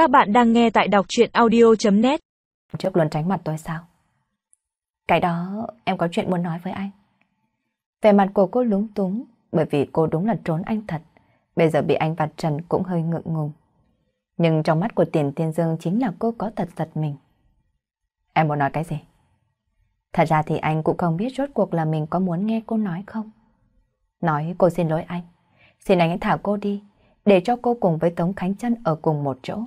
Các bạn đang nghe tại đọc chuyện audio.net Trước luôn tránh mặt tôi sao? Cái đó em có chuyện muốn nói với anh. Về mặt của cô lúng túng, bởi vì cô đúng là trốn anh thật. Bây giờ bị anh vặt trần cũng hơi ngượng ngùng. Nhưng trong mắt của tiền tiên dương chính là cô có thật giật mình. Em muốn nói cái gì? Thật ra thì anh cũng không biết rốt cuộc là mình có muốn nghe cô nói không. Nói cô xin lỗi anh. Xin anh hãy thả cô đi, để cho cô cùng với Tống Khánh Trân ở cùng một chỗ.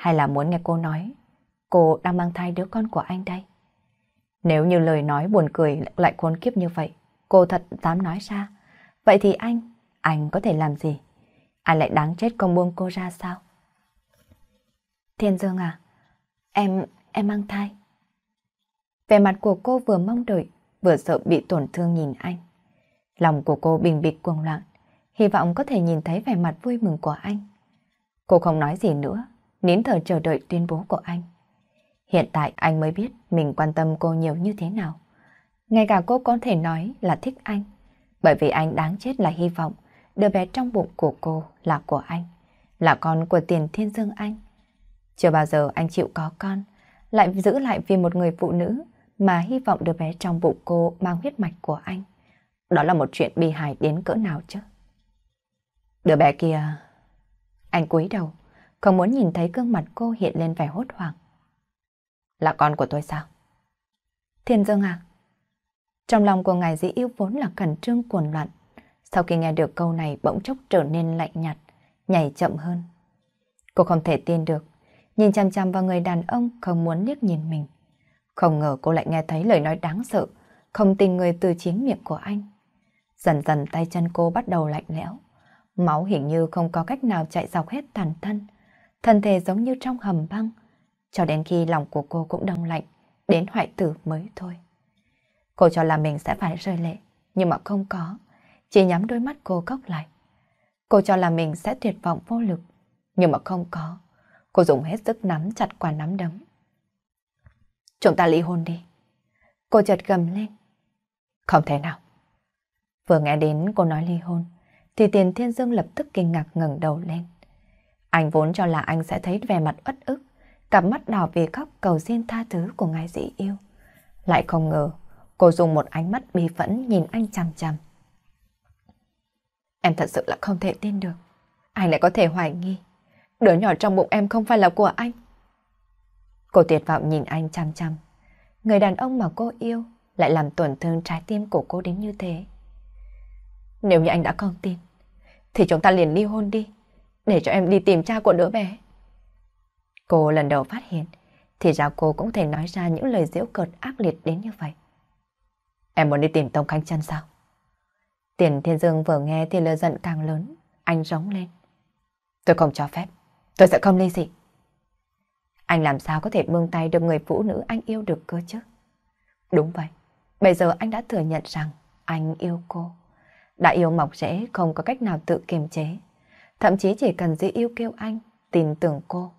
Hay là muốn nghe cô nói, cô đang mang thai đứa con của anh đây. Nếu như lời nói buồn cười lại khốn kiếp như vậy, cô thật dám nói ra. Vậy thì anh, anh có thể làm gì? Anh lại đáng chết không buông cô ra sao? Thiên Dương à, em, em mang thai. Về mặt của cô vừa mong đợi, vừa sợ bị tổn thương nhìn anh. Lòng của cô bình bịch cuồng loạn, hy vọng có thể nhìn thấy vẻ mặt vui mừng của anh. Cô không nói gì nữa, nín thở chờ đợi tuyên bố của anh. Hiện tại anh mới biết mình quan tâm cô nhiều như thế nào. Ngay cả cô có thể nói là thích anh, bởi vì anh đáng chết là hy vọng đứa bé trong bụng của cô là của anh, là con của tiền thiên dương anh. Chưa bao giờ anh chịu có con, lại giữ lại vì một người phụ nữ mà hy vọng đứa bé trong bụng cô mang huyết mạch của anh. Đó là một chuyện bi hài đến cỡ nào chứ? Đứa bé kia... Anh cúi đầu, không muốn nhìn thấy gương mặt cô hiện lên vẻ hốt hoảng. Là con của tôi sao? Thiên Dương à? Trong lòng của ngài dĩ yêu vốn là cẩn trương cuồn loạn. Sau khi nghe được câu này bỗng chốc trở nên lạnh nhạt, nhảy chậm hơn. Cô không thể tin được, nhìn chăm chăm vào người đàn ông không muốn liếc nhìn mình. Không ngờ cô lại nghe thấy lời nói đáng sợ, không tin người từ chính miệng của anh. Dần dần tay chân cô bắt đầu lạnh lẽo. Máu hình như không có cách nào chạy dọc hết toàn thân. Thân thể giống như trong hầm băng. Cho đến khi lòng của cô cũng đông lạnh, đến hoại tử mới thôi. Cô cho là mình sẽ phải rơi lệ, nhưng mà không có. Chỉ nhắm đôi mắt cô cốc lại. Cô cho là mình sẽ tuyệt vọng vô lực, nhưng mà không có. Cô dùng hết sức nắm chặt quả nắm đấm. Chúng ta ly hôn đi. Cô chợt gầm lên. Không thể nào. Vừa nghe đến cô nói ly hôn, thì tiền thiên dương lập tức kinh ngạc ngẩng đầu lên. Anh vốn cho là anh sẽ thấy vẻ mặt uất ức, cặp mắt đỏ vì khóc cầu xin tha thứ của ngài dị yêu. Lại không ngờ, cô dùng một ánh mắt bi phẫn nhìn anh chằm chằm. Em thật sự là không thể tin được. Anh lại có thể hoài nghi. Đứa nhỏ trong bụng em không phải là của anh. Cô tuyệt vọng nhìn anh chằm chằm. Người đàn ông mà cô yêu lại làm tổn thương trái tim của cô đến như thế. Nếu như anh đã không tin, thì chúng ta liền ly hôn đi, để cho em đi tìm cha của đứa bé. Cô lần đầu phát hiện, thì ra cô cũng thể nói ra những lời giễu cợt ác liệt đến như vậy. Em muốn đi tìm Tông Khánh Trân sao? Tiền Thiên Dương vừa nghe thì lời giận càng lớn, anh rống lên. Tôi không cho phép, tôi sẽ không ly dị. Anh làm sao có thể buông tay được người phụ nữ anh yêu được cơ chứ? Đúng vậy, bây giờ anh đã thừa nhận rằng anh yêu cô. Đã yêu mọc rễ không có cách nào tự kiềm chế. Thậm chí chỉ cần dĩ yêu kêu anh, tin tưởng cô.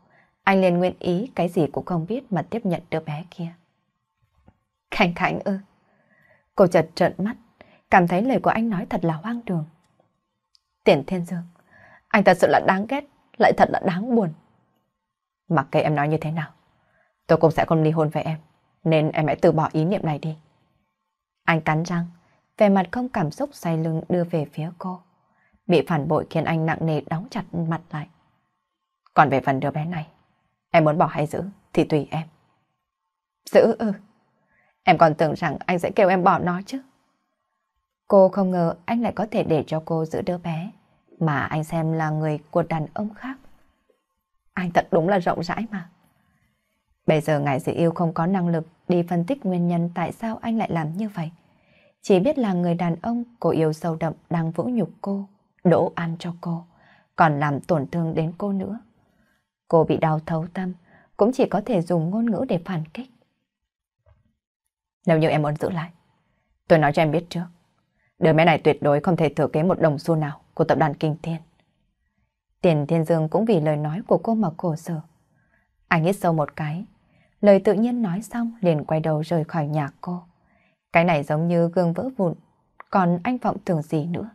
Anh liền nguyện ý cái gì cũng không biết mà tiếp nhận đứa bé kia. Khánh Khánh ư. Cô chợt trợn mắt, cảm thấy lời của anh nói thật là hoang đường. Tiền Thiên Dương, anh thật sự là đáng ghét, lại thật là đáng buồn. Mặc kệ em nói như thế nào, tôi cũng sẽ không ly hôn với em, nên em hãy từ bỏ ý niệm này đi. Anh cắn răng, về mặt không cảm xúc xoay lưng đưa về phía cô. Bị phản bội khiến anh nặng nề đóng chặt mặt lại. Còn về phần đứa bé này, em muốn bỏ hay giữ thì tùy em. Giữ ư? Em còn tưởng rằng anh sẽ kêu em bỏ nó chứ. Cô không ngờ anh lại có thể để cho cô giữ đứa bé, mà anh xem là người của đàn ông khác. Anh thật đúng là rộng rãi mà. Bây giờ ngài dị yêu không có năng lực đi phân tích nguyên nhân tại sao anh lại làm như vậy. Chỉ biết là người đàn ông cô yêu sâu đậm đang vũ nhục cô, đổ ăn cho cô, còn làm tổn thương đến cô nữa. Cô bị đau thấu tâm, cũng chỉ có thể dùng ngôn ngữ để phản kích. Nếu như em muốn giữ lại, tôi nói cho em biết trước. Đứa bé này tuyệt đối không thể thừa kế một đồng xu nào của tập đoàn Kinh Thiên. Tiền Thiên Dương cũng vì lời nói của cô mà khổ sở. Anh hít sâu một cái, lời tự nhiên nói xong liền quay đầu rời khỏi nhà cô. Cái này giống như gương vỡ vụn, còn anh vọng tưởng gì nữa.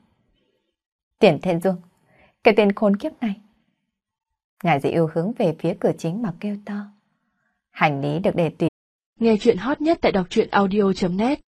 Tiền Thiên Dương, cái tên khốn kiếp này. Ngài dị yêu hướng về phía cửa chính mà kêu to. Hành lý được để tùy. Nghe chuyện hot nhất tại đọc truyện audio.net